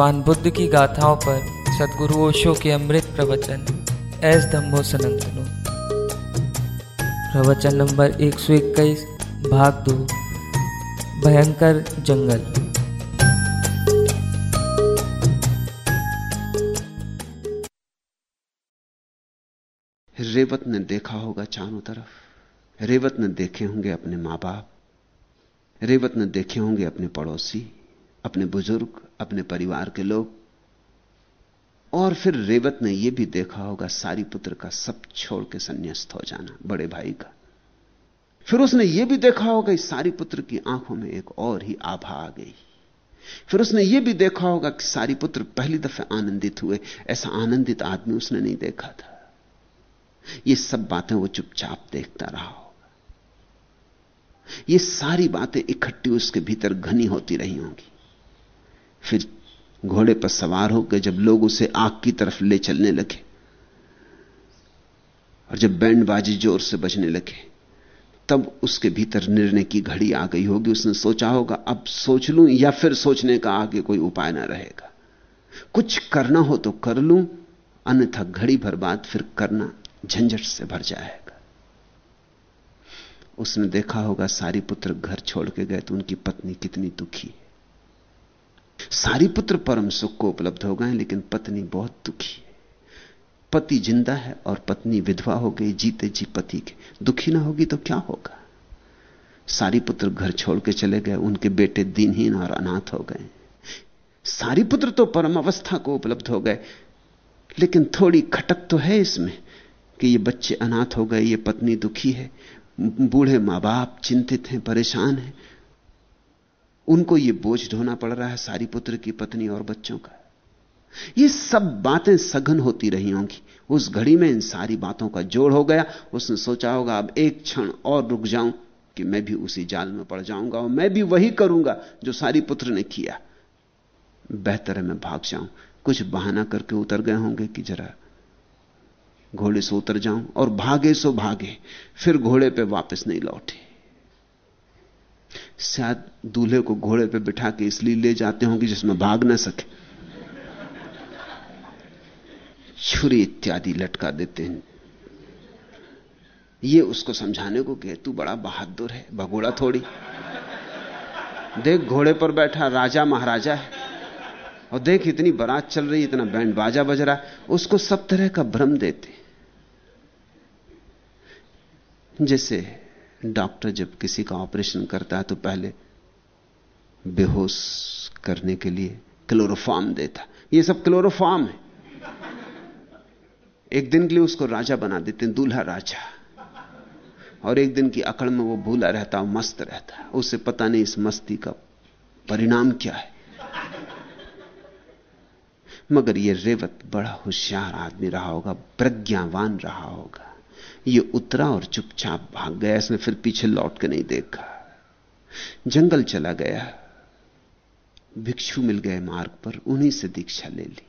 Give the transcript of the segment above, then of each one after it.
भगवान बुद्ध की गाथाओं पर सदगुरु ओशो के अमृत प्रवचन, एस धम्मो सनंतनो प्रवचन नंबर 121 भाग दो, भयंकर जंगल। रेवत ने देखा होगा चारों तरफ़। रेवत ने देखे होंगे अपने माँ बाप। रेवत ने देखे होंगे अपने पड़ोसी, अपने बुज़ुर्ग अपने परिवार के लोग। और फिर रेवत ने यह भी देखा होगा, सारी पुत्र का सब छोड़ के संन्यास्त हो जाना, बड़े भाई का। फिर उसने यह भी देखा होगा, इस सारी पुत्र की आँखों में एक और ही आभा आ गई। फिर उसने यह भी देखा होगा कि सारी पुत्र पहली दफे आनंदित हुए, ऐसा आनंदित आदमी उसने नहीं देखा था। ये सब बातें वो चुपचाप देखता रहा होगा। ये सारी बातें इकट्ठी उसके भीतर घनी होती रही होंगी। फिर घोड़े पर सवार होकर जब लोग उसे आग की तरफ़ ले चलने लगे और जब बैंडबाजी ज़ोर से बजने लगे, तब उसके भीतर निर्णय की घड़ी आ गई होगी। उसने सोचा होगा, अब सोच लूँ या फिर सोचने का आगे कोई उपाय ना रहेगा। कुछ करना हो तो कर लूँ, अन्यथा घड़ी भर बाद फिर करना झंझट से भर जाएगा। उसने देखा होगा, सारी पुत्र घर छोड़ के गए तो उनकी पत्नी कितनी दुखी है। सारी पुत्र परम सुख को उपलब्ध हो गए, लेकिन पत्नी बहुत दुखी है। पति ज़िंदा है और पत्नी विधवा हो गई, जीते जी पति के। दुखी ना होगी तो क्या होगा? सारी पुत्र घर छोड़ के चले गए, उनके बेटे दीनहीन और अनाथ हो गए। सारी पुत्र तो परम अवस्था को उपलब्ध हो गए। लेकिन थोड़ी खटक तो है इसमें कि ये बच्चे अनाथ हो गए, ये पत्नी दुखी है। बूढ़े माँ बाप चिंतित हैं, परेशान हैं। उनको यह बोझ ढोना पड़ रहा है सारी पुत्र की पत्नी और बच्चों का। ये सब बातें सघन होती रही होंगी। उस घड़ी में इन सारी बातों का जोड़ हो गया। उसने सोचा होगा, अब एक क्षण और रुक जाऊँ कि मैं भी उसी जाल में पड़ जाऊँगा और मैं भी वही करूँगा जो सारी पुत्र ने किया। बेहतर है मैं भाग जाऊँ। कुछ बहाना करके उतर गए होंगे कि जरा घोड़े से उतर जाऊँ और भागे सो भागे, फिर घोड़े पे वापस नहीं लौटे। शायद दूल्हे को घोड़े पे बिठा के इसलिए ले जाते होंगे जिसमें भाग ना सके। छुरी इत्यादि लटका देते हैं। ये उसको समझाने को कहे, तू बड़ा बहादुर है, भगोड़ा थोड़ी। देख घोड़े पर बैठा राजा महाराजा है और देख इतनी बारात चल रही इतना बैंड बाजा बज रहा है। उसको सब तरह का भ्रम देते जैसे डॉक्टर जब किसी का ऑपरेशन करता है तो पहले बेहोश करने के लिए क्लोरोफार्म देता। ये सब क्लोरोफार्म है। एक दिन के लिए उसको राजा बना देते हैं, दूल्हा राजा। और एक दिन की अकड़ में वो भूला रहता मस्त रहता। है उसे पता नहीं इस मस्ती का परिणाम क्या है। मगर ये रेवत बड़ा होशियार आदमी रहा होगा, प्रज्ञावान रहा होगा। ये उतरा और चुपचाप भाग गया। इसने फिर पीछे लौट के नहीं देखा। जंगल चला गया। भिक्षु मिल गए मार्ग पर, उन्हीं से दीक्षा ले ली।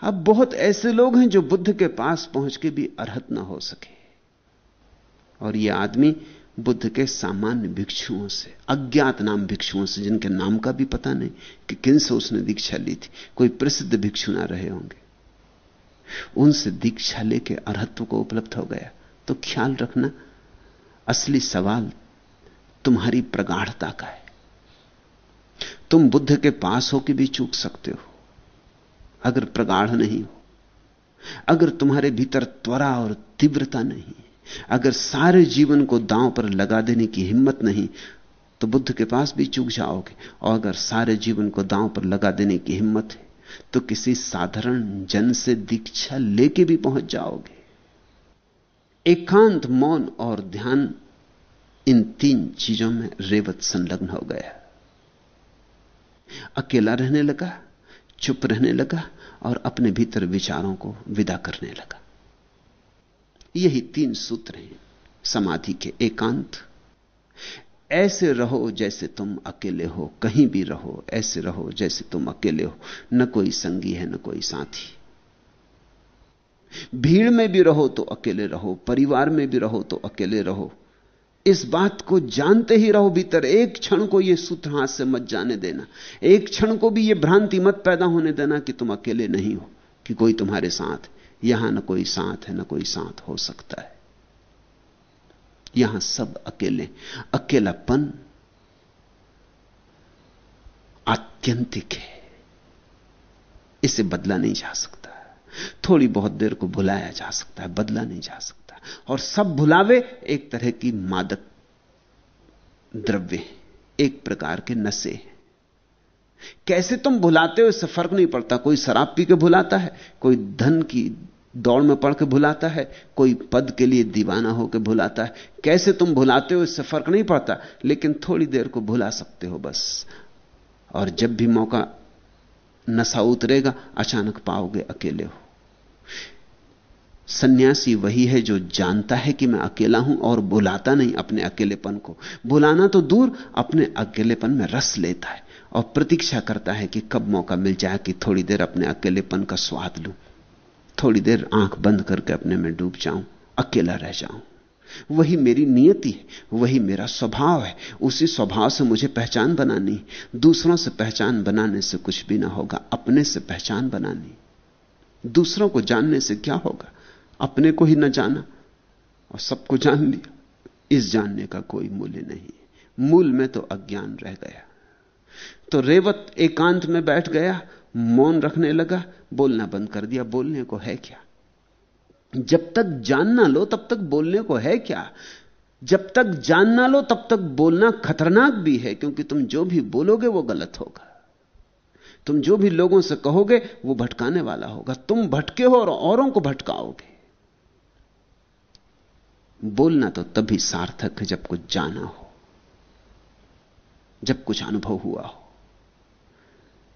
अब बहुत ऐसे लोग हैं जो बुद्ध के पास पहुँच के भी अर्हत ना हो सके। और यह आदमी बुद्ध के सामान्य भिक्षुओं से, अज्ञात नाम भिक्षुओं से, जिनके नाम का भी पता नहीं कि किन से उसने दीक्षा ली थी। कोई प्रसिद्ध भिक्षु ना रहे होंगे। उनसे दीक्षा लेके अरहत्व को उपलब्ध हो गया। तो ख्याल रखना, असली सवाल तुम्हारी प्रगाढ़ता का है। तुम बुद्ध के पास हो कि भी चूक सकते हो। अगर प्रगाढ़ नहीं हो, अगर तुम्हारे भीतर त्वरा और तीव्रता नहीं, अगर सारे जीवन को दांव पर लगा देने की हिम्मत नहीं तो बुद्ध के पास भी चूक जाओगे। और अगर सारे जीवन को दांव पर लगा देने की हिम्मत है तो किसी साधारण जन से दीक्षा लेके भी पहुँच जाओगे। एकांत मौन और ध्यान इन तीन चीज़ों में रेवत संलग्न हो गया। अकेला रहने लगा, चुप रहने लगा और अपने भीतर विचारों को विदा करने लगा। यही तीन सूत्र हैं, समाधि के एकांत ऐसे रहो जैसे तुम अकेले हो, कहीं भी रहो, ऐसे रहो जैसे तुम अकेले हो, न कोई संगी है, न कोई साथी। भीड़ में भी रहो तो अकेले रहो, परिवार में भी रहो तो अकेले रहो। इस बात को जानते ही रहो, भीतर एक क्षण को यह सूत्र हाथ से मत जाने देना। एक क्षण को भी यह भ्रांति मत पैदा होने देना कि तुम अकेले नहीं हो, कि कोई तुम्हारे साथ, यहाँ न कोई साथ है, न कोई साथ हो सकता है। यहाँ सब अकेले, अकेलापन आत्यंतिक है। इसे बदला नहीं जा सकता। थोड़ी बहुत देर को भुलाया जा सकता है, बदला नहीं जा सकता। और सब भुलावे एक तरह की मादक द्रव्य एक प्रकार के नशे कैसे तुम भुलाते हो, इससे फ़र्क नहीं पड़ता। कोई शराब पी के भुलाता है, कोई धन की दौड़ में पड़ के भुलाता है, कोई पद के लिए दीवाना होकर भुलाता है। कैसे तुम भुलाते हो, इससे फ़र्क नहीं पड़ता, लेकिन थोड़ी देर को भुला सकते हो बस। और जब भी मौका नशा उतरेगा, अचानक पाओगे अकेले हो। सन्यासी वही है जो जानता है कि मैं अकेला हूँ और बुलाता नहीं अपने अकेलेपन को। बुलाना तो दूर, अपने अकेलेपन में रस लेता है और प्रतीक्षा करता है कि कब मौका मिल जाए कि थोड़ी देर अपने अकेलेपन का स्वाद लूँ। थोड़ी देर आँख बंद करके अपने में डूब जाऊँ, अकेला रह जाऊँ। वही मेरी नियति है, वही मेरा स्वभाव है। उसी स्वभाव से मुझे पहचान बनानी, दूसरों से पहचान बनाने से कुछ भी ना होगा, अपने से पहचान बनानी। दूसरों को जानने से क्या होगा? अपने को ही ना जाना, और सबको जान लिया। इस जानने का कोई मूल्य नहीं मूल में तो अज्ञान रह गया। तो रेवत एकांत में बैठ गया मौन रखने लगा, बोलना बंद कर दिया, बोलने को है क्या? जब तक जान ना लो, तब तक बोलने को है क्या? जब तक जान ना लो, तब तक बोलना खतरनाक भी है, क्योंकि तुम जो भी बोलोगे, वो गलत होगा। तुम जो भी लोगों से कहोगे, वो भटकाने वाला होगा। तुम भटके हो और औरों को भटकाओगे। बोलना तो तभी सार्थक है जब कुछ जाना हो, जब कुछ अनुभव हुआ हो।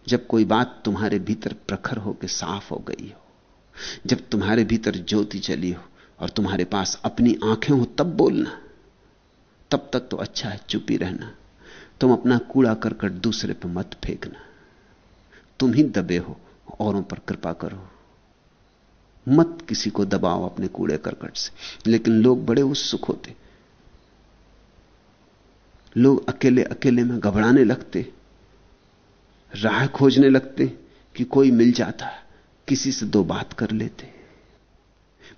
जब कोई बात तुम्हारे भीतर प्रखर होकर साफ़ हो गई हो, जब तुम्हारे भीतर ज्योति चली हो और तुम्हारे पास अपनी आँखें हो, तब बोलना, तब तक तो अच्छा है चुपी रहना। तुम अपना कूड़ा करकट दूसरे पर मत फेंकना। तुम ही दबे हो, औरों पर कृपा करो। मत किसी को दबाओ अपने कूड़े करकट से। लेकिन लोग बड़े उत्सुक होते। लोग अकेले अकेले में घबराने लगते। राह खोजने लगते कि कोई मिल जाता, किसी से दो बात कर लेते।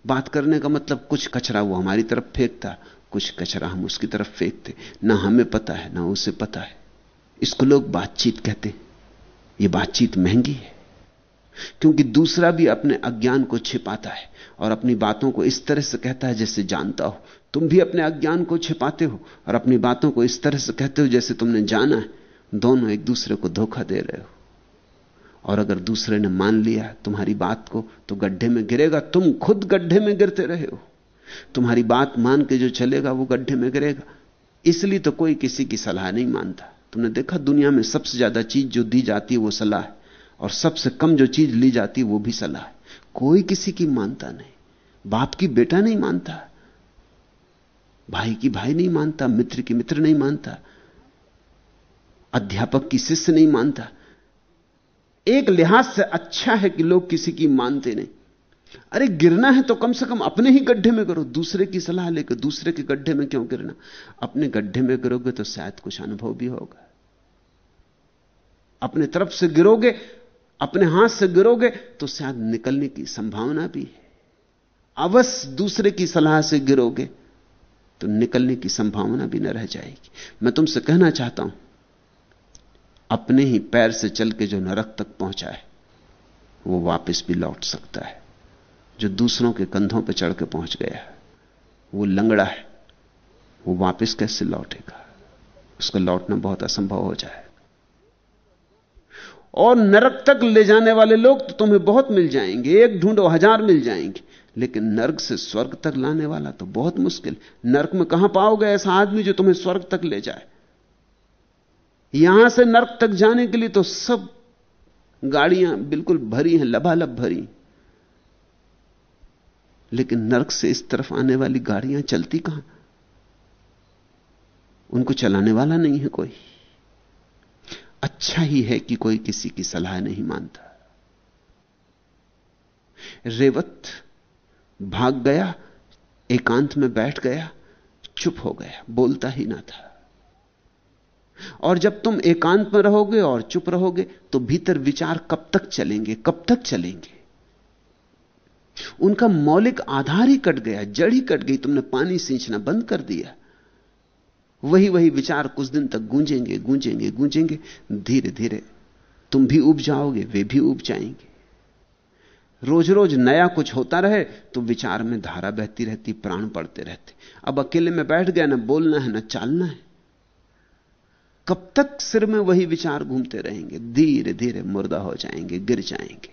बात करने का मतलब कुछ कचरा वो हमारी तरफ़ फेंकता, कुछ कचरा हम उसकी तरफ़ फेंकते। ना हमें पता है, ना उसे पता है। इसको लोग बातचीत कहते ये बातचीत महँगी है, क्योंकि दूसरा भी अपने अज्ञान को छिपाता है और अपनी बातों को इस तरह से कहता है जैसे जानता हो। तुम भी अपने अज्ञान को छिपाते हो और अपनी बातों को इस तरह से कहते हो जैसे तुमने जाना है। दोनों एक दूसरे को धोखा दे रहे हो। और अगर दूसरे ने मान लिया तुम्हारी बात को तो गड्ढे में गिरेगा, तुम खुद गड्ढे में गिरते रहे हो। तुम्हारी बात मान के जो चलेगा, वो गड्ढे में गिरेगा। इसलिए तो कोई किसी की सलाह नहीं मानता। तुमने देखा, दुनिया में सबसे ज़्यादा चीज़ जो दी जाती है, वो सलाह है। और सबसे कम जो चीज़ ली जाती है, वो भी सलाह है। कोई किसी की मानता नहीं। बाप की बेटा नहीं मानता। भाई की भाई नहीं मानता। मित्र की मित्र नहीं मानता। अध्यापक की शिष्य नहीं मानता। एक लिहाज से अच्छा है कि लोग किसी की मानते नहीं। अरे गिरना है तो कम से कम अपने ही गड्ढे में करो, दूसरे की सलाह लेकर दूसरे के गड्ढे में क्यों गिरना? अपने गड्ढे में गिरोगे तो शायद कुछ अनुभव भी होगा। अपने तरफ़ से गिरोगे, अपने हाथ से गिरोगे तो शायद निकलने की संभावना भी है। अवश्य दूसरे की सलाह से गिरोगे तो निकलने की संभावना भी न रह जाएगी। मैं तुमसे कहना चाहता हूँ अपने ही पैर से चल के जो नरक तक पहुँचा है, वो वापस भी लौट सकता है। जो दूसरों के कंधों पर चढ़ के पहुँच गया है, वो लंगड़ा है, वो वापस कैसे लौटेगा? उसका लौटना बहुत असंभव हो जाए। और नरक तक ले जाने वाले लोग तो तुम्हें बहुत मिल जाएँगे, एक ढूंढो, हज़ार मिल जाएँगे। लेकिन नर्क से स्वर्ग तक लाने वाला तो बहुत मुश्किल। नर्क में कहाँ पाओगे ऐसा आदमी जो तुम्हें स्वर्ग तक ले जाए? यहाँ से नर्क तक जाने के लिए तो सब गाड़ियाँ बिल्कुल भरी हैं, लबालब भरी। लेकिन नर्क से इस तरफ़ आने वाली गाड़ियाँ चलती कहाँ? उनको चलाने वाला नहीं है कोई। अच्छा ही है कि कोई किसी की सलाह नहीं मानता। रेवत भाग गया, एकांत में बैठ गया, चुप हो गया, बोलता ही ना था। और जब तुम एकांत में रहोगे और चुप रहोगे तो भीतर विचार कब तक चलेंगे, कब तक चलेंगे? उनका मौलिक आधार ही कट गया, जड़ ही कट गई, तुमने पानी सींचना बंद कर दिया। वही वही विचार कुछ दिन तक गूंजेंगे गूंजेंगे गूंजेंगे धीरे धीरे तुम भी उब जाओगे, वे भी उब जाएँगे। रोज रोज नया कुछ होता रहे तो विचार में धारा बहती रहती, प्राण पड़ते रहते। अब अकेले में बैठ गया, ना बोलना है, ना चालना है। कब तक सिर में वही विचार घूमते रहेंगे? धीरे धीरे मुर्दा हो जाएँगे, गिर जाएँगे।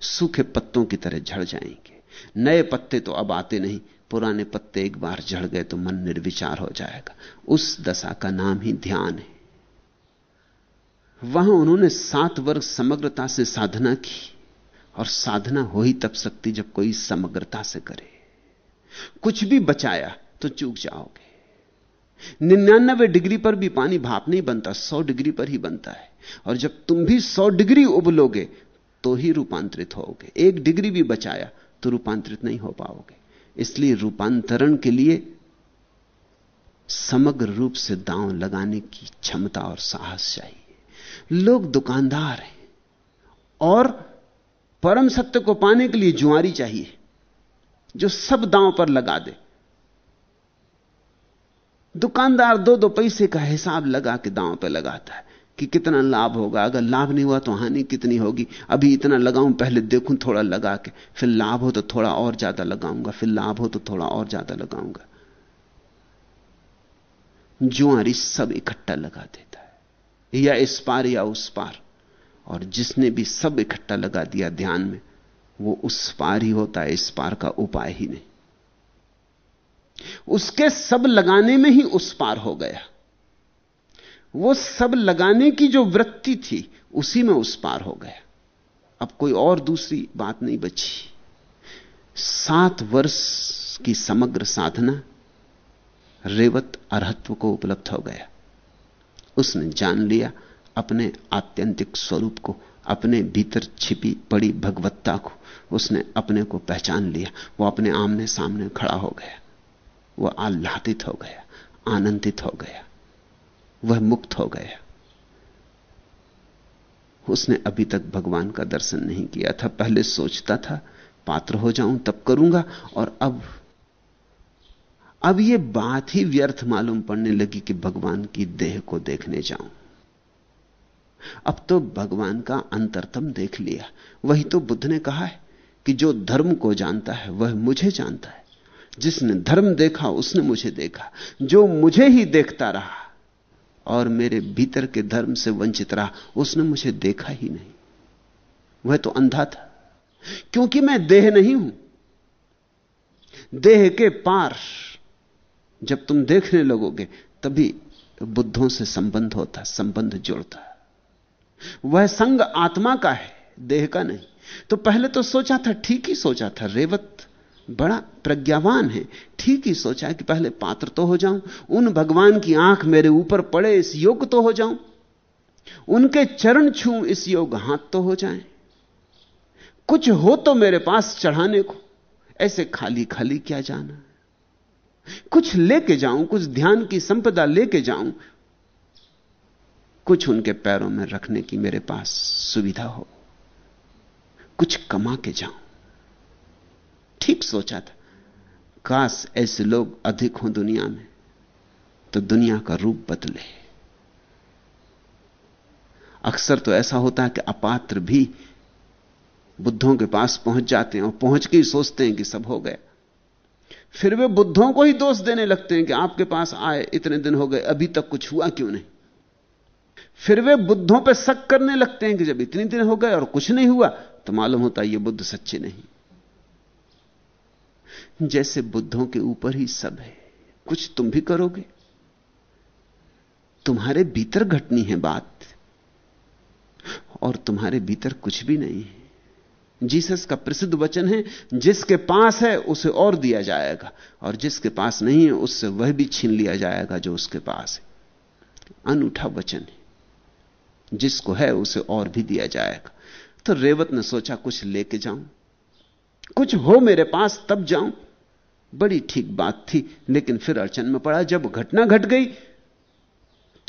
सूखे पत्तों की तरह झड़ जाएँगे। नए पत्ते तो अब आते नहीं, पुराने पत्ते एक बार झड़ गए तो मन निर्विचार हो जाएगा। उस दशा का नाम ही ध्यान है। वहाँ उन्होंने सात वर्ग समग्रता से साधना की, और साधना हो ही तब सकती जब कोई समग्रता से करे। कुछ भी बचाया तो चूक जाओगे। निन्यानबे डिग्री पर भी पानी भाप नहीं बनता, सौ डिग्री पर ही बनता है। और जब तुम भी सौ डिग्री उबलोगे तो ही रूपांतरित होगे एक डिग्री भी बचाया तो रूपांतरित नहीं हो पाओगे। इसलिए रूपांतरण के लिए समग्र रूप से दांव लगाने की क्षमता और साहस चाहिए। लोग दुकानदार हैं, और परम सत्य को पाने के लिए जुआरी चाहिए, जो सब दांव पर लगा दे। दुकानदार दो दो पैसे का हिसाब लगा के दांव पे लगाता है कि कितना लाभ होगा। अगर लाभ नहीं हुआ तो हानि कितनी होगी? अभी इतना लगाऊँ, पहले देखूँ थोड़ा लगा के। फिर लाभ हो तो थोड़ा और ज़्यादा लगाऊँगा। फिर लाभ हो तो थोड़ा और ज़्यादा लगाऊँगा। जुआरी सब इकट्ठा लगा देता है। या इस पार या उस पार। और जिसने भी सब इकट्ठा लगा दिया ध्यान में, वो उस पार ही होता है, इस पार का उपाय ही नहीं। उसके सब लगाने में ही उस पार हो गया। वो सब लगाने की जो वृत्ति थी, उसी में उस पार हो गया। अब कोई और दूसरी बात नहीं बची। सात वर्ष की समग्र साधना रेवत अरहत्व को उपलब्ध हो गया। उसने जान लिया, अपने आत्यंतिक स्वरूप को, अपने भीतर छिपी पड़ी भगवत्ता को, उसने अपने को पहचान लिया। वो अपने आमने सामने खड़ा हो गया। वह आह्लादित हो गया, आनंदित हो गया, वह मुक्त हो गया। उसने अभी तक भगवान का दर्शन नहीं किया था, पहले सोचता था, पात्र हो जाऊँ तब करूँगा, और अब अब यह बात ही व्यर्थ मालूम पड़ने लगी कि भगवान की देह को देखने जाऊँ। अब तो भगवान का अंतरतम देख लिया। वही तो बुद्ध ने कहा है कि जो धर्म को जानता है, वह मुझे जानता है। जिसने धर्म देखा, उसने मुझे देखा। जो मुझे ही देखता रहा और मेरे भीतर के धर्म से वंचित रहा, उसने मुझे देखा ही नहीं। वह तो अंधा था, क्योंकि मैं देह नहीं हूँ। देह के पार जब तुम देखने लगोगे, तभी बुद्धों से संबंध होता, संबंध जुड़ता। वह संग आत्मा का है, देह का नहीं। तो पहले तो सोचा था, ठीक ही सोचा था, रेवत बड़ा प्रज्ञावान है। ठीक ही सोचा कि पहले पात्र तो हो जाऊँ, उन भगवान की आँख मेरे ऊपर पड़े, इस योग तो हो जाऊँ। उनके चरण छू, इस योग हाथ तो हो जाए। कुछ हो तो मेरे पास चढ़ाने को, ऐसे खाली खाली क्या जाना? कुछ लेके जाऊँ, कुछ ध्यान की संपदा लेके जाऊँ, कुछ उनके पैरों में रखने की मेरे पास सुविधा हो, कुछ कमा के जाऊँ। ठीक सोचा था। काश ऐसे लोग अधिक हों दुनिया में तो दुनिया का रूप बदले। अक्सर तो ऐसा होता है कि अपात्र भी बुद्धों के पास पहुँच जाते हैं और पहुँच के ही सोचते हैं कि सब हो गया। फिर वे बुद्धों को ही दोष देने लगते हैं कि आपके पास आए, इतने दिन हो गए, अभी तक कुछ हुआ क्यों नहीं? फिर वे बुद्धों पर शक करने लगते हैं कि जब इतने दिन हो गए और कुछ नहीं हुआ तो मालूम होता ये बुद्ध सच्चे नहीं। जैसे बुद्धों के ऊपर ही सब है। कुछ तुम भी करोगे? तुम्हारे भीतर घटनी है बात, और तुम्हारे भीतर कुछ भी नहीं है। जीसस का प्रसिद्ध वचन है, जिसके पास है, उसे और दिया जाएगा, और जिसके पास नहीं है, उससे वह भी छीन लिया जाएगा जो उसके पास है। अनूठा वचन है। जिसको है, उसे और भी दिया जाएगा। तो रेवत ने सोचा, कुछ लेके जाऊँ, कुछ हो मेरे पास, तब जाऊँ। बड़ी ठीक बात थी, लेकिन फिर अड़चन में पड़ा। जब घटना घट गई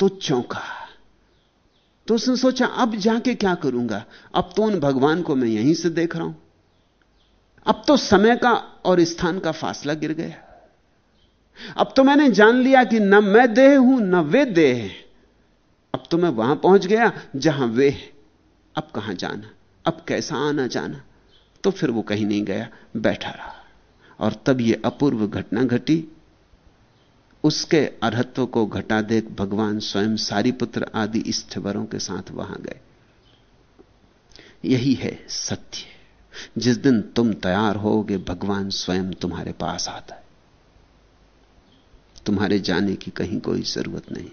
तो चौंका। तो उसने सोचा, अब जाके क्या करूँगा? अब तो उन भगवान को मैं यहीं से देख रहा हूँ। अब तो समय का और स्थान का फासला गिर गया। अब तो मैंने जान लिया कि न मैं देह हूँ, न वे देह अब तो मैं वहाँ पहुँच गया, जहाँ वे अब कहाँ जाना? अब कैसा आना जाना? तो फिर वो कहीं नहीं गया, बैठा रहा। और तब यह अपूर्व घटना घटी। उसके अर्हत्व को घटा देख भगवान स्वयं सारीपुत्र आदि स्थवरों के साथ वहाँ गए। यही है सत्य। जिस दिन तुम तैयार होगे, भगवान स्वयं तुम्हारे पास आता है। तुम्हारे जाने की कहीं कोई ज़रूरत नहीं।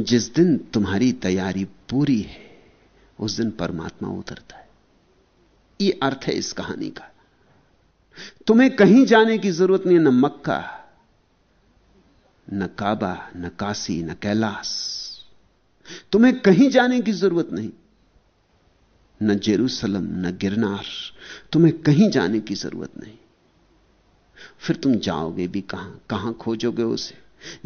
जिस दिन तुम्हारी तैयारी पूरी है, उस दिन परमात्मा उतरता है। यह अर्थ है इस कहानी का। तुम्हें कहीं जाने की ज़रूरत नहीं न मक्का, न काबा, न काशी न कैलाश। तुम्हें कहीं जाने की ज़रूरत नहीं, न जेरूसलम, न गिरनार। तुम्हें कहीं जाने की ज़रूरत नहीं। फिर तुम जाओगे भी कहाँ कहाँ खोजोगे उसे?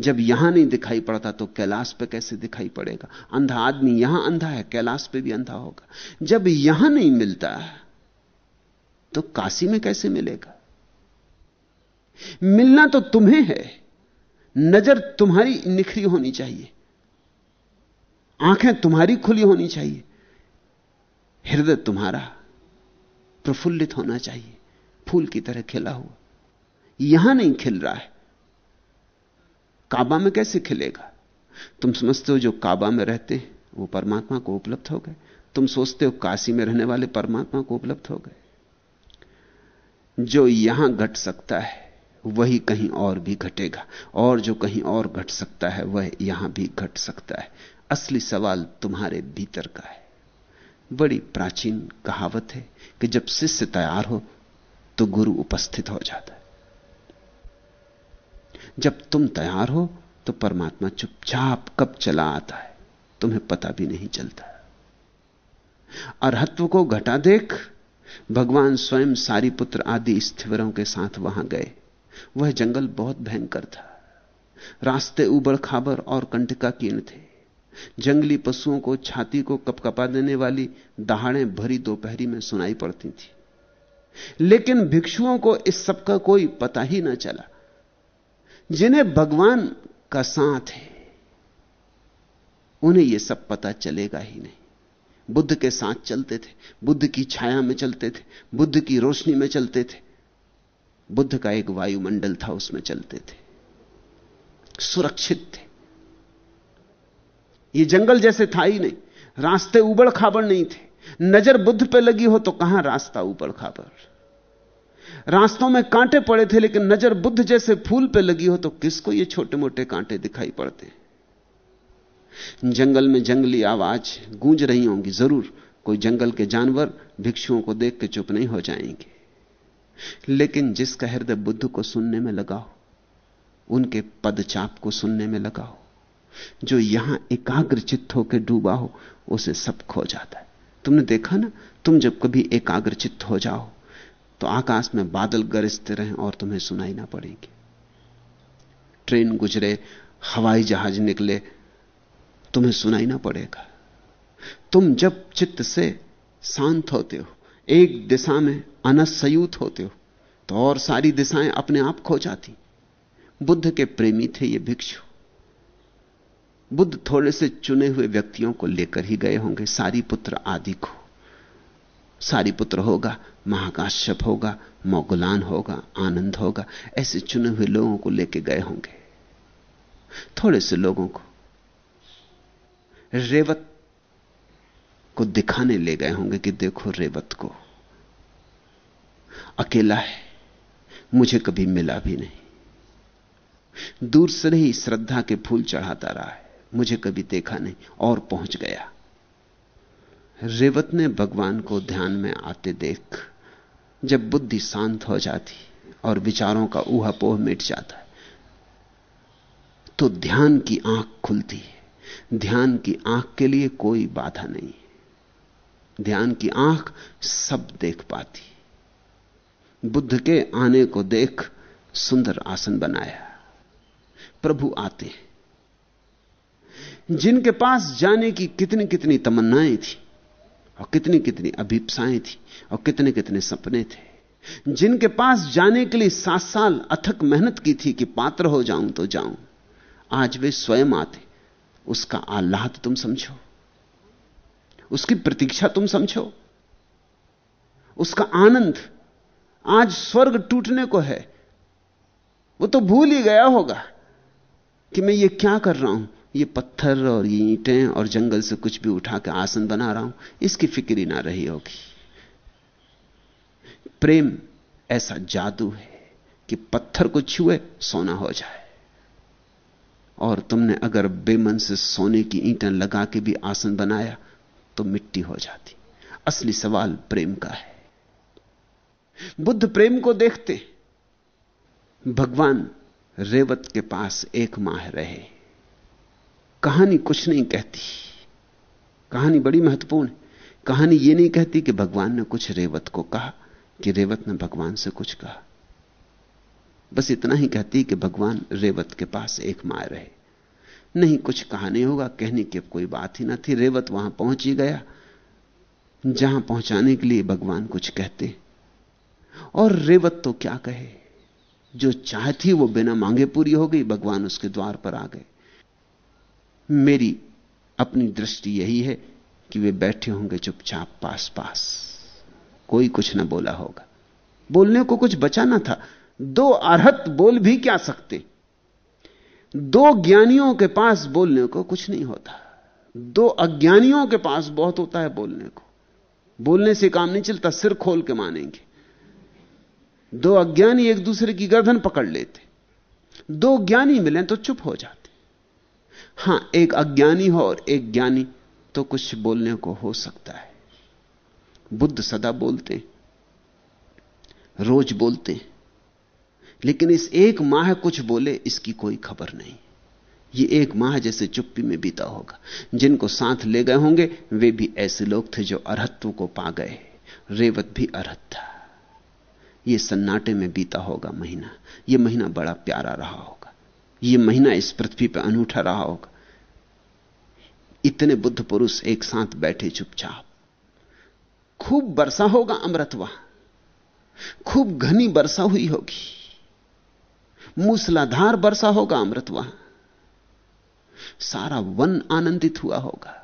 जब यहाँ नहीं दिखाई पड़ता तो कैलाश पे कैसे दिखाई पड़ेगा? अंधा आदमी यहाँ अंधा है, कैलाश पे भी अंधा होगा। जब यहाँ नहीं मिलता तो काशी में कैसे मिलेगा? मिलना तो तुम्हें है, नज़र तुम्हारी निखरी होनी चाहिए, आँखें तुम्हारी खुली होनी चाहिए, हृदय तुम्हारा प्रफुल्लित होना चाहिए, फूल की तरह खिला हुआ। यहाँ नहीं खिल रहा है। काबा में कैसे खिलेगा? तुम समझते हो जो काबा में रहते हैं, वो परमात्मा को उपलब्ध हो गए। तुम सोचते हो काशी में रहने वाले परमात्मा को उपलब्ध हो गए। जो यहाँ घट सकता है, वही कहीं और भी घटेगा। और जो कहीं और घट सकता है, वह यहाँ भी घट सकता है। असली सवाल तुम्हारे भीतर का है। बड़ी प्राचीन कहावत है कि जब शिष्य तैयार हो तो गुरु उपस्थित हो जाता है। जब तुम तैयार हो तो परमात्मा चुपचाप कब चला आता है, तुम्हें पता भी नहीं चलता। अरहत्व को घटा देख भगवान स्वयं सारी पुत्र आदि स्थिवरों के साथ वहाँ गए। वह जंगल बहुत भयंकर था। रास्ते उबड़ खाबर और कंटिका कीर्ण थे। जंगली पशुओं को छाती को कपकपा देने वाली दहाड़ें भरी दोपहरी में सुनाई पड़ती थी। लेकिन भिक्षुओं को इस सब का कोई पता ही ना चला। जिन्हें भगवान का साथ है, उन्हें यह सब पता चलेगा ही नहीं। बुद्ध के साथ चलते थे, बुद्ध की छाया में चलते थे, बुद्ध की रोशनी में चलते थे। बुद्ध का एक वायुमंडल था, उसमें चलते थे। सुरक्षित थे। ये जंगल जैसे था ही नहीं। रास्ते उबड़ खाबड़ नहीं थे। नज़र बुद्ध पे लगी हो तो कहाँ रास्ता उबड़ खाबड़? रास्तों में कांटे पड़े थे, लेकिन नज़र बुद्ध जैसे फूल पे लगी हो तो किसको ये छोटे मोटे कांटे दिखाई पड़ते? जंगल में जंगली आवाज़ गूंज रही होंगी, ज़रूर। कोई जंगल के जानवर भिक्षुओं को देख के चुप नहीं हो जाएँगे। लेकिन जिसका हृदय बुद्ध को सुनने में लगा हो, उनके पदचाप को सुनने में लगा हो, जो यहाँ एकाग्र चित्त होकर डूबा हो, उसे सब खो जाता है। तुमने देखा ना? तुम जब कभी एकाग्र चित्त हो जाओ तो आकाश में बादल गरजते रहें और तुम्हें सुनाई ना पड़ेंगे। ट्रेन गुजरे, हवाई जहाज़ निकले तुम्हें सुनाई ना पड़ेगा। तुम जब चित्त से शांत होते हो, एक दिशा में अनसयूत होते हो तो और सारी दिशाएँ अपने आप खो जाती। बुद्ध के प्रेमी थे ये भिक्षु। बुद्ध थोड़े से चुने हुए व्यक्तियों को लेकर ही गए होंगे। सारी पुत्र आदि को। सारी पुत्र होगा, महाकाश्यप होगा, मोगुलान होगा, आनंद होगा, ऐसे चुने हुए लोगों को लेकर गए होंगे। थोड़े से लोगों को रेवत को दिखाने ले गए होंगे कि देखो रेवत को। अकेला है, मुझे कभी मिला भी नहीं। दूर से ही श्रद्धा के फूल चढ़ाता रहा है, मुझे कभी देखा नहीं, और पहुँच गया। रेवत ने भगवान को ध्यान में आते देख, जब बुद्धि शांत हो जाती और विचारों का ऊहापोह मिट जाता है तो ध्यान की आँख खुलती है। ध्यान की आँख के लिए कोई बाधा नहीं। ध्यान की आँख सब देख पाती। बुद्ध के आने को देख सुंदर आसन बनाया। प्रभु आते हैं। जिनके पास जाने की कितनी कितनी तमन्नाएँ थी और कितनी कितनी अभीपसाएँ थी और कितने कितने सपने थे, जिनके पास जाने के लिए सात साल अथक मेहनत की थी कि पात्र हो जाऊँ तो जाऊँ, आज वे स्वयं आते उसका आह्लाद तुम समझो। उसकी प्रतीक्षा तुम समझो। उसका आनंद आज स्वर्ग टूटने को है। वो तो भूल ही गया होगा कि मैं ये क्या कर रहा हूँ। ये पत्थर और ये ईंटें और जंगल से कुछ भी उठा के आसन बना रहा हूँ। इसकी फ़िक्र ही ना रही होगी। प्रेम ऐसा जादू है कि पत्थर को छुए, सोना हो जाए। और तुमने अगर बेमन से सोने की ईंटें लगा के भी आसन बनाया तो मिट्टी हो जाती। असली सवाल प्रेम का है। बुद्ध प्रेम को देखते, भगवान रेवत के पास एक माह रहे। कहानी कुछ नहीं कहती। कहानी बड़ी महत्वपूर्ण है। कहानी यह नहीं कहती कि भगवान ने कुछ रेवत को कहा, कि रेवत ने भगवान से कुछ कहा। बस इतना ही कहती कि भगवान रेवत के पास एक माह रहे नहीं, कुछ कहा नहीं होगा, कहने की कोई बात ही ना थी। रेवत वहाँ पहुँच ही गया। जहाँ पहुँचाने के लिए भगवान कुछ कहते। और रेवत तो क्या कहे? जो चाहती वो बिना मांगे पूरी हो गई, भगवान उसके द्वार पर आ गए। मेरी अपनी दृष्टि यही है कि वे बैठे होंगे चुपचाप पास पास कोई कुछ ना बोला होगा। बोलने को कुछ बचा ना था। दो अरहत बोल भी क्या सकते? दो ज्ञानियों के पास बोलने को कुछ नहीं होता। दो अज्ञानियों के पास बहुत होता है बोलने को। बोलने से काम नहीं चलता, सिर खोल के मानेंगे। दो अज्ञानी एक दूसरे की गर्दन पकड़ लेते। दो ज्ञानी मिले तो चुप हो जाते। हाँ, एक अज्ञानी हो और एक ज्ञानी तो कुछ बोलने को हो सकता है। बुद्ध सदा बोलते रोज बोलते लेकिन इस एक माह कुछ बोले, इसकी कोई खबर नहीं। ये एक माह जैसे चुप्पी में बीता होगा। जिनको साथ ले गए होंगे, वे भी ऐसे लोग थे जो अरहत्व को पा गए। रेवत भी अरहत था। ये सन्नाटे में बीता होगा महीना। ये महीना बड़ा प्यारा रहा होगा। ये महीना इस पृथ्वी पर अनूठा रहा होगा। इतने बुद्ध पुरुष एक साथ बैठे चुपचाप। खूब वर्षा होगा अमृत वहाँ खूब घनी वर्षा हुई होगी। मूसलाधार बरसा होगा अमृत वहाँ। सारा वन आनंदित हुआ होगा।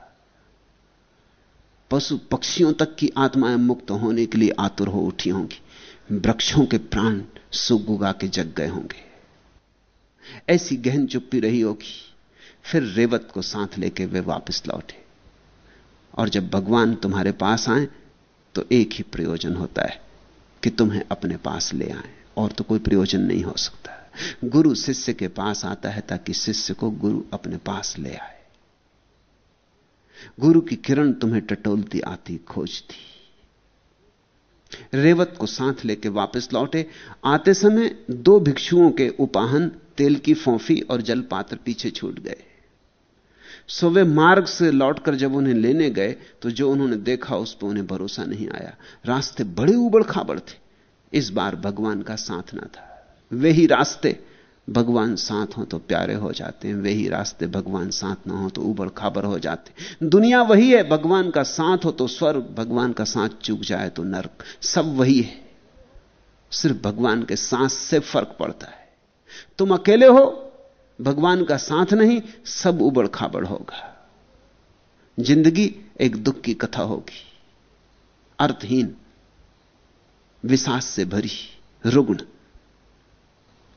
पशु पक्षियों तक की आत्माएँ मुक्त होने के लिए आतुर हो उठी होंगी। वृक्षों के प्राण सुगुगा के जग गए होंगे। ऐसी गहन चुप्पी रही होगी। फिर रेवत को साथ लेके वे वापस लौटे। और जब भगवान तुम्हारे पास आए तो एक ही प्रयोजन होता है कि तुम्हें अपने पास ले आए, और तो कोई प्रयोजन नहीं हो सकता। गुरु शिष्य के पास आता है ताकि शिष्य को गुरु अपने पास ले आए। गुरु की किरण तुम्हें टटोलती आती, खोजती। रेवत को साथ लेके वापस लौटे। आते समय दो भिक्षुओं के उपाहन, तेल की फोफी और जल पात्र पीछे छूट गए। सो वे मार्ग से लौटकर जब उन्हें लेने गए तो जो उन्होंने देखा, उस पर उन्हें भरोसा नहीं आया। रास्ते बड़े उबड़ खाबड़ थे। इस बार भगवान का साथ ना था। वे ही रास्ते। भगवान साथ हो तो प्यारे हो जाते हैं, वे ही रास्ते। भगवान साथ ना हो तो उबड़ खाबर हो जाते दुनिया वही है, भगवान का साथ हो तो स्वर्ग, भगवान का साथ चूक जाए तो नर्क। सब वही है। सिर्फ़ भगवान के सांस से फ़र्क पड़ता है। तुम अकेले हो, भगवान का साथ नहीं, सब उबड़ खाबड़ होगा। ज़िंदगी एक दुख की कथा होगी। अर्थहीन विशास से भरी, रुग्ण।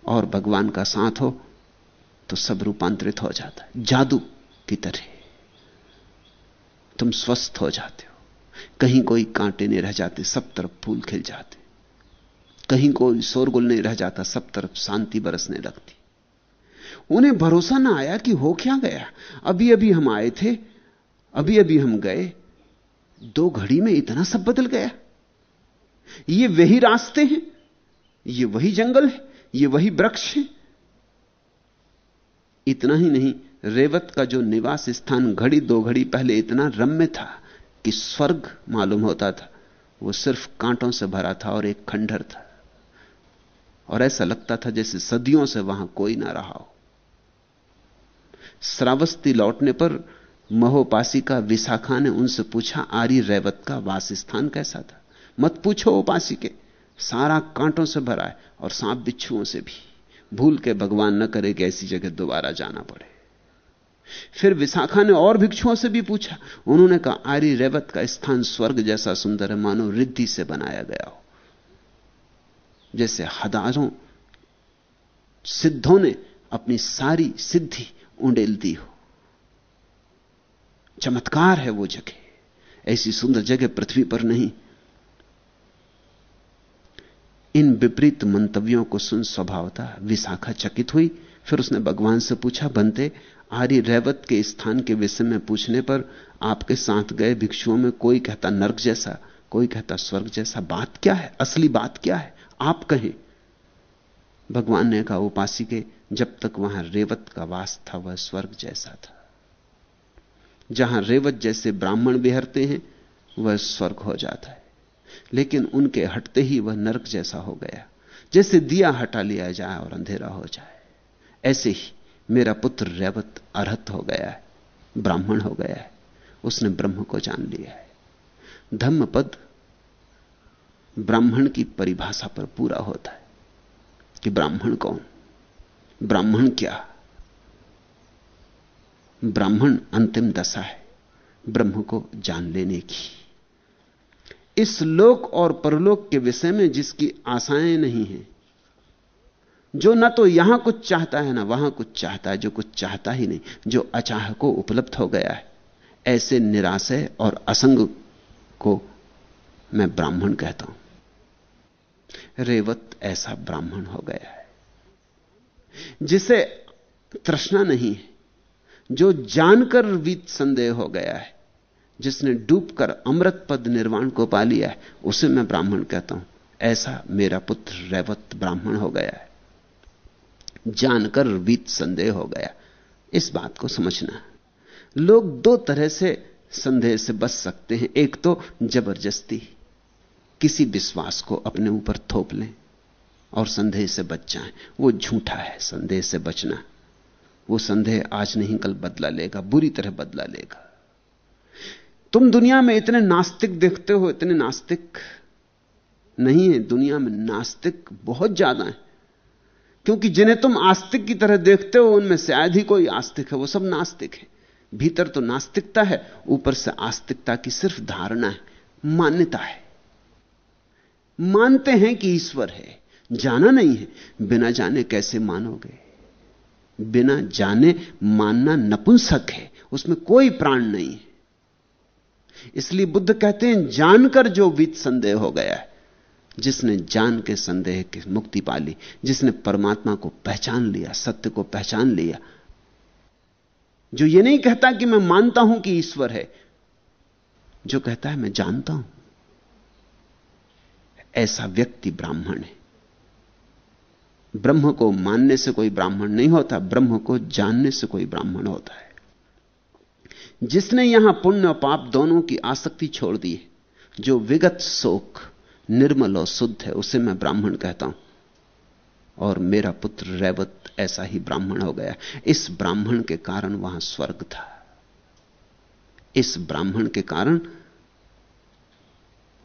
और भगवान का साथ हो तो सब रूपांतरित हो जाता है। जादू की तरह। तुम स्वस्थ हो जाते हो। कहीं कोई कांटे नहीं रह जाते, सब तरफ़ फूल खिल जाते। कहीं कोई शोरगुल नहीं रह जाता, सब तरफ़ शांति बरसने लगती। उन्हें भरोसा ना आया कि हो क्या गया। अभी अभी हम आए थे अभी अभी हम गए, दो घड़ी में इतना सब बदल गया। ये वही रास्ते हैं, ये वही जंगल है। ये वही वृक्ष है। इतना ही नहीं, रेवत का जो निवास स्थान घड़ी दो घड़ी पहले इतना रम्य था कि स्वर्ग मालूम होता था। वो सिर्फ़ कांटों से भरा था और एक खंडर था। और ऐसा लगता था जैसे सदियों से वहाँ कोई ना रहा हो। श्रावस्ती लौटने पर महोपासी का विशाखा ने उनसे पूछा, आर्य रेवत का वास स्थान कैसा था? मत पूछो उपासी के। सारा कांटों से भरा है और सांप बिच्छुओं से भी। भूल के भगवान न करे कि ऐसी जगह दोबारा जाना पड़े। फिर विशाखा ने और भिक्षुओं से भी पूछा। उन्होंने कहा आर्य रेवत का स्थान स्वर्ग जैसा सुंदर है, मानो रिद्धि से बनाया गया हो। जैसे हज़ारों सिद्धों ने अपनी सारी सिद्धि उंडेल दी हो। चमत्कार है वो जगह। ऐसी सुंदर जगह पृथ्वी पर नहीं इन विपरीत मंतव्यों को सुन स्वभावता विशाखा चकित हुई। फिर उसने भगवान से पूछा बनते आर्य रैवत के स्थान के विषय में पूछने पर आपके साथ गए भिक्षुओं में कोई कहता नर्क जैसा, कोई कहता स्वर्ग जैसा बात क्या है? असली बात क्या है? आप कहें। भगवान ने कहा, उपासी के, जब तक वहाँ रेवत का वास था, वह स्वर्ग जैसा था। जहाँ रेवत जैसे ब्राह्मण बिहरते हैं, वह स्वर्ग हो जाता है। लेकिन उनके हटते ही वह नरक जैसा हो गया। जैसे दिया हटा लिया जाए और अंधेरा हो जाए। ऐसे ही मेरा पुत्र रेवत अर्हत हो गया है, ब्राह्मण हो गया है, उसने ब्रह्म को जान लिया है। धम्म पद ब्राह्मण की परिभाषा पर पूरा होता है कि ब्राह्मण कौन? ब्राह्मण क्या? ब्राह्मण अंतिम दशा है ब्रह्म को जान लेने की। इस लोक और परलोक के विषय में जिसकी आशाएँ नहीं हैं, जो ना तो यहाँ कुछ चाहता है, ना वहाँ कुछ चाहता है, जो कुछ चाहता ही नहीं, जो अचाह को उपलब्ध हो गया है, ऐसे निराशय और असंग को मैं ब्राह्मण कहता हूँ। रेवत ऐसा ब्राह्मण हो गया है, जिसे तृष्णा नहीं है, जो जानकर वीत संदेह हो गया है जिसने डूबकर अमृत पद निर्वाण को पा लिया है, उसे मैं ब्राह्मण कहता हूँ। ऐसा मेरा पुत्र रैवत ब्राह्मण हो गया है। जानकर वीत संदेह हो गया। इस बात को समझना लोग दो तरह से संदेह से बच सकते हैं। एक तो ज़बरदस्ती, किसी विश्वास को अपने ऊपर थोप लें और संदेह से बच जाएँ। वो झूठा है, संदेह से बचना। वो संदेह आज नहीं, कल बदला लेगा, बुरी तरह बदला लेगा। तुम दुनिया में इतने नास्तिक देखते हो, इतने नास्तिक नहीं है। दुनिया में नास्तिक बहुत ज़्यादा है। क्योंकि जिन्हें तुम आस्तिक की तरह देखते हो, उनमें शायद ही कोई आस्तिक है, वो सब नास्तिक है। भीतर तो नास्तिकता है, ऊपर से आस्तिकता की सिर्फ़ धारणा है, मान्यता है। मानते हैं कि ईश्वर है, जाना नहीं है, बिना जाने कैसे मानोगे? बिना जाने मानना नपुंसक है, उसमें कोई प्राण नहीं है। इसलिए बुद्ध कहते हैं, जानकर जो वित संदेह हो गया है, जिसने जान के संदेह की मुक्ति पाली जिसने परमात्मा को पहचान लिया, सत्य को पहचान लिया। जो ये नहीं कहता कि मैं मानता हूँ कि ईश्वर है, जो कहता है, मैं जानता हूँ। ऐसा व्यक्ति ब्राह्मण है। ब्रह्म को मानने से कोई ब्राह्मण नहीं होता, ब्रह्म को जानने से कोई ब्राह्मण होता है। जिसने यहाँ पुण्य और पाप दोनों की आसक्ति छोड़ दी है, जो विगत शोक, निर्मल और शुद्ध है, उसे मैं ब्राह्मण कहता हूँ। और मेरा पुत्र रैवत ऐसा ही ब्राह्मण हो गया। इस ब्राह्मण के कारण वहाँ स्वर्ग था। इस ब्राह्मण के कारण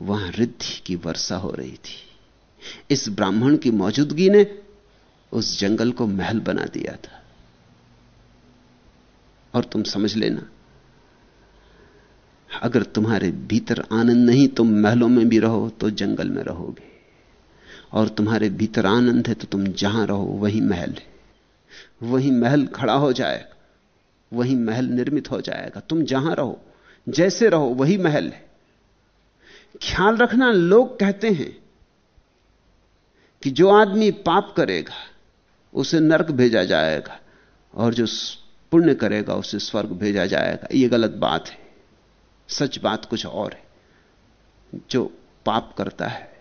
वहाँ रिद्धि की वर्षा हो रही थी। इस ब्राह्मण की मौजूदगी ने उस जंगल को महल बना दिया था। और तुम समझ लेना अगर तुम्हारे भीतर आनंद नहीं, तुम महलों में भी रहो तो जंगल में रहोगे। और तुम्हारे भीतर आनंद है तो तुम जहाँ रहो, वही महल है। वही महल खड़ा हो जाएगा, वही महल निर्मित हो जाएगा। तुम जहाँ रहो, जैसे रहो, वही महल है। ख्याल रखना, लोग कहते हैं कि जो आदमी पाप करेगा, उसे नरक भेजा जाएगा, और जो पुण्य करेगा, उसे स्वर्ग भेजा जाएगा। यह गलत बात है। सच बात कुछ और है। जो पाप करता है,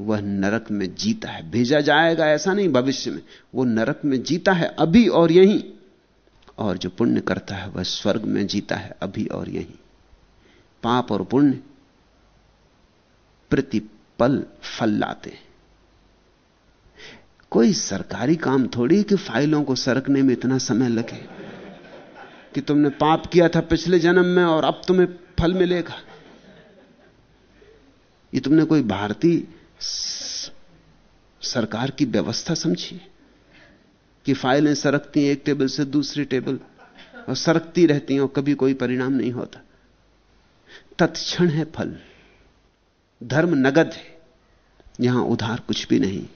वह नरक में जीता है। भेजा जाएगा ऐसा नहीं भविष्य में। वो नरक में जीता है अभी और यहीं। और जो पुण्य करता है, वह स्वर्ग में जीता है अभी और यहीं। पाप और पुण्य प्रतिपल फल लाते हैं। कोई सरकारी काम थोड़ी कि फाइलों को सरकने में इतना समय लगे। कि तुमने पाप किया था पिछले जन्म में और अब तुम्हें फल मिलेगा। ये तुमने कोई भारतीय सरकार की व्यवस्था समझी? कि फाइलें सरकती हैं एक टेबल से दूसरी टेबल और सरकती रहती हैं और कभी कोई परिणाम नहीं होता। तत्क्षण है फल। धर्म नगद है। यहाँ उधार कुछ भी नहीं।